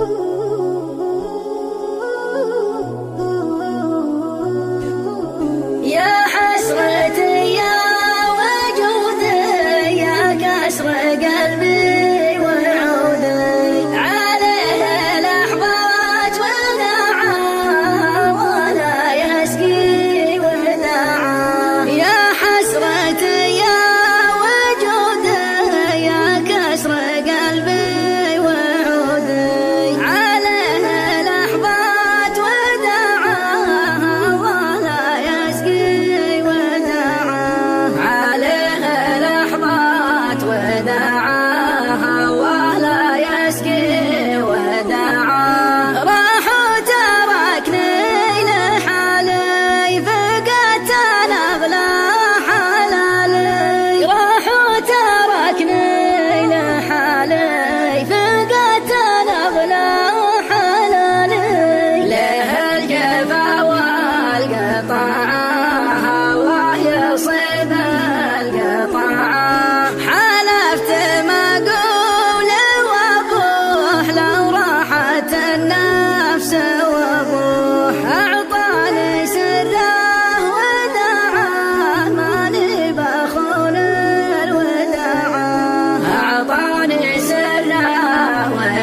Ooh.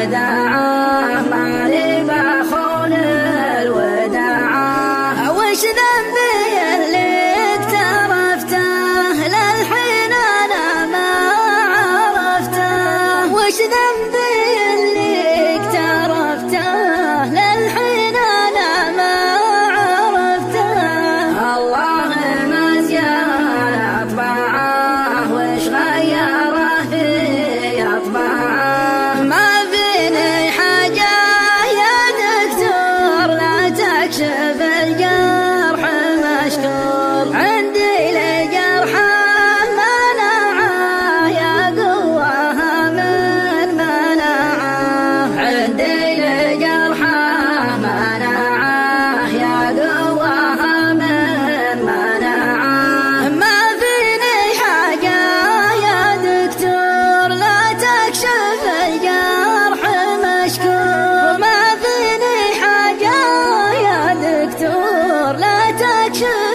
I don't know. touch you.